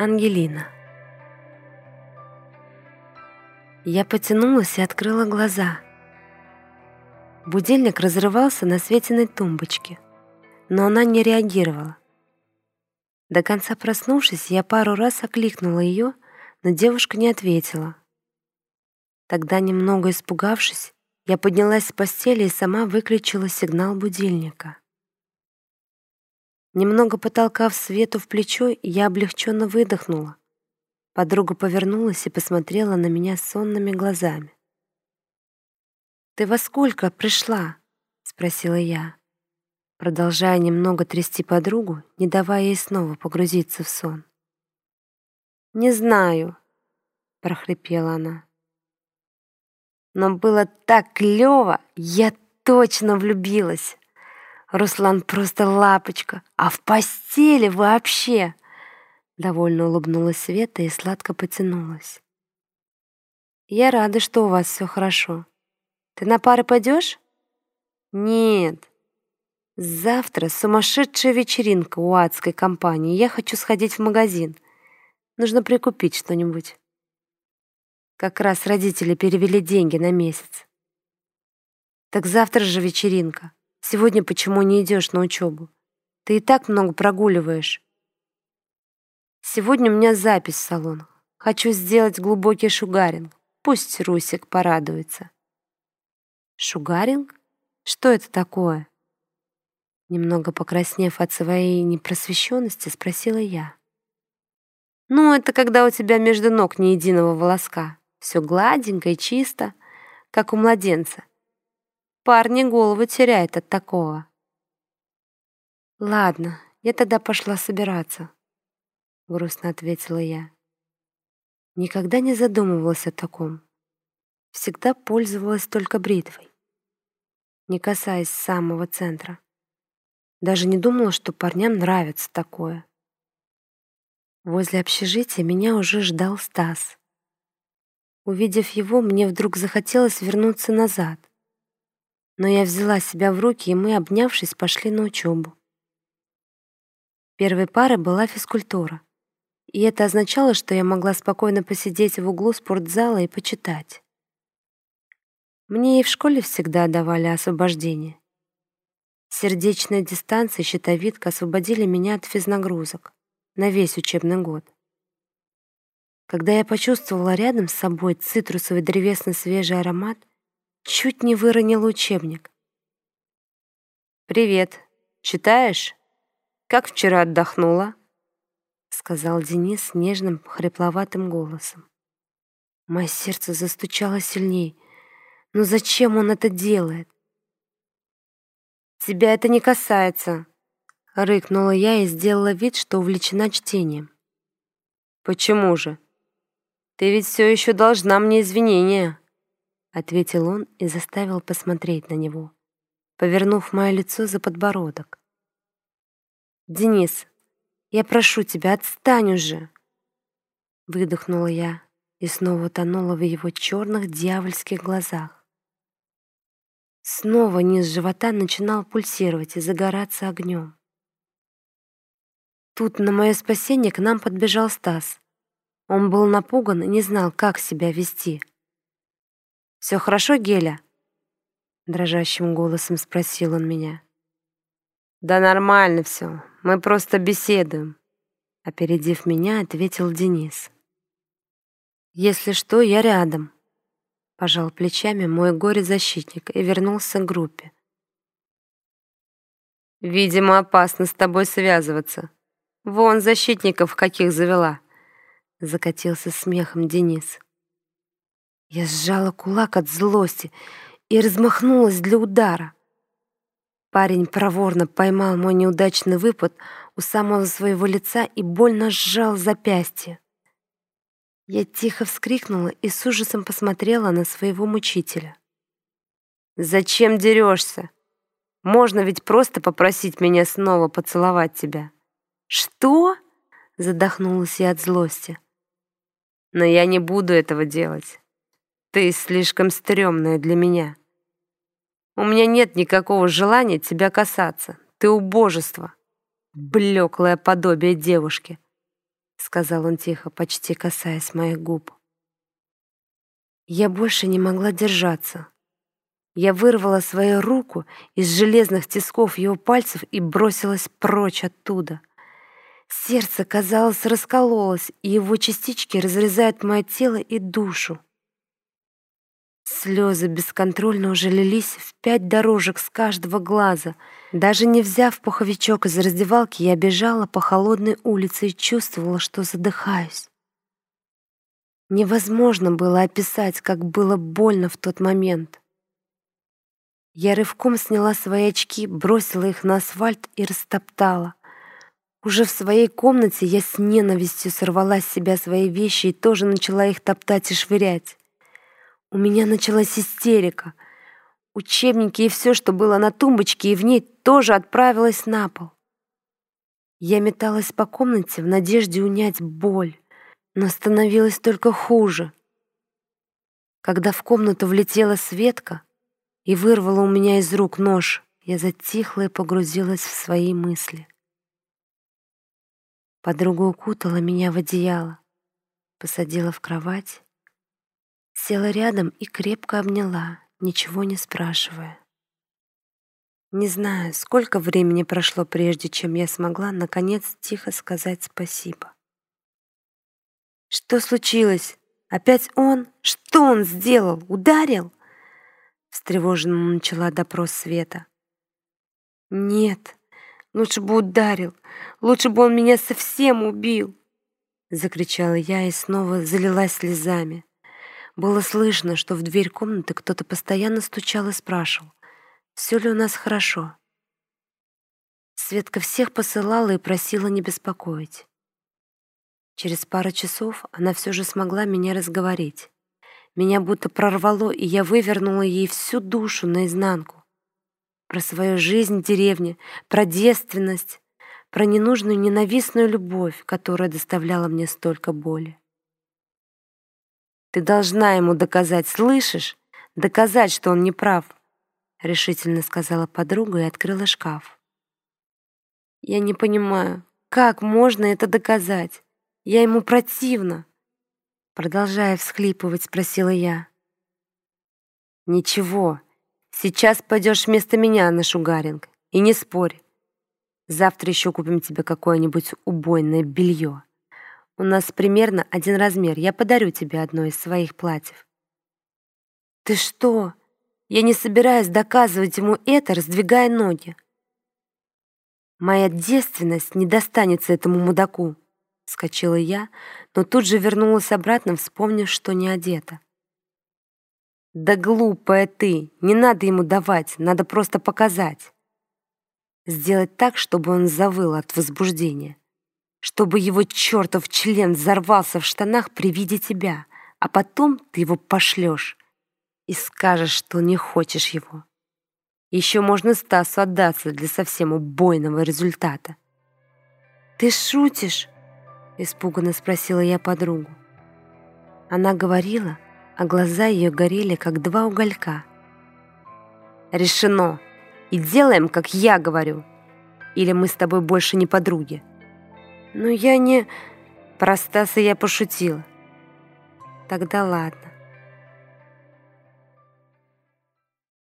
Ангелина. Я потянулась и открыла глаза. Будильник разрывался на Светиной тумбочке, но она не реагировала. До конца проснувшись, я пару раз окликнула ее, но девушка не ответила. Тогда, немного испугавшись, я поднялась с постели и сама выключила сигнал будильника. Немного потолкав свету в плечо, я облегченно выдохнула. Подруга повернулась и посмотрела на меня сонными глазами. «Ты во сколько пришла?» — спросила я, продолжая немного трясти подругу, не давая ей снова погрузиться в сон. «Не знаю», — прохрипела она. «Но было так клёво, я точно влюбилась!» Руслан просто лапочка, а в постели вообще!» Довольно улыбнулась Света и сладко потянулась. «Я рада, что у вас все хорошо. Ты на пары пойдешь?» «Нет. Завтра сумасшедшая вечеринка у адской компании. Я хочу сходить в магазин. Нужно прикупить что-нибудь. Как раз родители перевели деньги на месяц. Так завтра же вечеринка. Сегодня почему не идешь на учебу? Ты и так много прогуливаешь. Сегодня у меня запись в салон. Хочу сделать глубокий шугаринг. Пусть Русик порадуется. Шугаринг? Что это такое? Немного покраснев от своей непросвещенности, спросила я. Ну, это когда у тебя между ног ни единого волоска. Все гладенько и чисто, как у младенца. Парни голову теряют от такого. Ладно, я тогда пошла собираться, грустно ответила я. Никогда не задумывалась о таком. Всегда пользовалась только бритвой, не касаясь самого центра. Даже не думала, что парням нравится такое. Возле общежития меня уже ждал Стас. Увидев его, мне вдруг захотелось вернуться назад, но я взяла себя в руки, и мы, обнявшись, пошли на учебу. Первой парой была физкультура, и это означало, что я могла спокойно посидеть в углу спортзала и почитать. Мне и в школе всегда давали освобождение. Сердечная дистанция и щитовидка освободили меня от физнагрузок на весь учебный год. Когда я почувствовала рядом с собой цитрусовый древесно-свежий аромат, Чуть не выронил учебник. «Привет. Читаешь? Как вчера отдохнула?» Сказал Денис нежным, хрипловатым голосом. Мое сердце застучало сильней. «Ну зачем он это делает?» «Тебя это не касается», — рыкнула я и сделала вид, что увлечена чтением. «Почему же? Ты ведь все еще должна мне извинения». — ответил он и заставил посмотреть на него, повернув мое лицо за подбородок. «Денис, я прошу тебя, отстань уже!» Выдохнула я и снова тонула в его черных дьявольских глазах. Снова низ живота начинал пульсировать и загораться огнем. Тут на мое спасение к нам подбежал Стас. Он был напуган и не знал, как себя вести. «Все хорошо, Геля?» Дрожащим голосом спросил он меня. «Да нормально все, мы просто беседуем», опередив меня, ответил Денис. «Если что, я рядом», пожал плечами мой горе-защитник и вернулся к группе. «Видимо, опасно с тобой связываться. Вон защитников каких завела», закатился смехом Денис. Я сжала кулак от злости и размахнулась для удара. Парень проворно поймал мой неудачный выпад у самого своего лица и больно сжал запястье. Я тихо вскрикнула и с ужасом посмотрела на своего мучителя. «Зачем дерешься? Можно ведь просто попросить меня снова поцеловать тебя». «Что?» — задохнулась я от злости. «Но я не буду этого делать. Ты слишком стрёмная для меня. У меня нет никакого желания тебя касаться. Ты убожество. Блеклое подобие девушки. сказал он тихо, почти касаясь моих губ. Я больше не могла держаться. Я вырвала свою руку из железных тисков его пальцев и бросилась прочь оттуда. Сердце, казалось, раскололось, и его частички разрезают мое тело и душу. Слезы бесконтрольно уже лились в пять дорожек с каждого глаза. Даже не взяв пуховичок из раздевалки, я бежала по холодной улице и чувствовала, что задыхаюсь. Невозможно было описать, как было больно в тот момент. Я рывком сняла свои очки, бросила их на асфальт и растоптала. Уже в своей комнате я с ненавистью сорвала с себя свои вещи и тоже начала их топтать и швырять. У меня началась истерика. Учебники и все, что было на тумбочке и в ней, тоже отправилось на пол. Я металась по комнате в надежде унять боль, но становилось только хуже. Когда в комнату влетела Светка и вырвала у меня из рук нож, я затихла и погрузилась в свои мысли. Подруга укутала меня в одеяло, посадила в кровать Села рядом и крепко обняла, ничего не спрашивая. Не знаю, сколько времени прошло, прежде чем я смогла, наконец, тихо сказать спасибо. «Что случилось? Опять он? Что он сделал? Ударил?» Встревоженно начала допрос Света. «Нет, лучше бы ударил. Лучше бы он меня совсем убил!» Закричала я и снова залилась слезами. Было слышно, что в дверь комнаты кто-то постоянно стучал и спрашивал, все ли у нас хорошо. Светка всех посылала и просила не беспокоить. Через пару часов она все же смогла меня разговорить. Меня будто прорвало, и я вывернула ей всю душу наизнанку. Про свою жизнь в деревне, про девственность, про ненужную ненавистную любовь, которая доставляла мне столько боли. Ты должна ему доказать, слышишь? Доказать, что он не прав, решительно сказала подруга и открыла шкаф. Я не понимаю, как можно это доказать? Я ему противна. Продолжая всхлипывать, спросила я. Ничего, сейчас пойдешь вместо меня на шугаринг. И не спорь. Завтра еще купим тебе какое-нибудь убойное белье. У нас примерно один размер. Я подарю тебе одно из своих платьев». «Ты что? Я не собираюсь доказывать ему это, раздвигая ноги». «Моя девственность не достанется этому мудаку», — скочила я, но тут же вернулась обратно, вспомнив, что не одета. «Да глупая ты! Не надо ему давать, надо просто показать!» Сделать так, чтобы он завыл от возбуждения чтобы его чертов член взорвался в штанах при виде тебя, а потом ты его пошлешь и скажешь, что не хочешь его. Еще можно Стасу отдаться для совсем убойного результата. «Ты шутишь?» — испуганно спросила я подругу. Она говорила, а глаза ее горели, как два уголька. «Решено! И делаем, как я говорю! Или мы с тобой больше не подруги!» «Ну я не...» Про Стаса я пошутила. Тогда ладно.